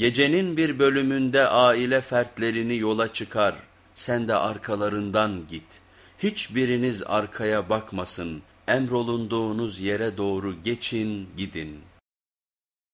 Gecenin bir bölümünde aile fertlerini yola çıkar, sen de arkalarından git. Hiçbiriniz arkaya bakmasın, emrolunduğunuz yere doğru geçin gidin.''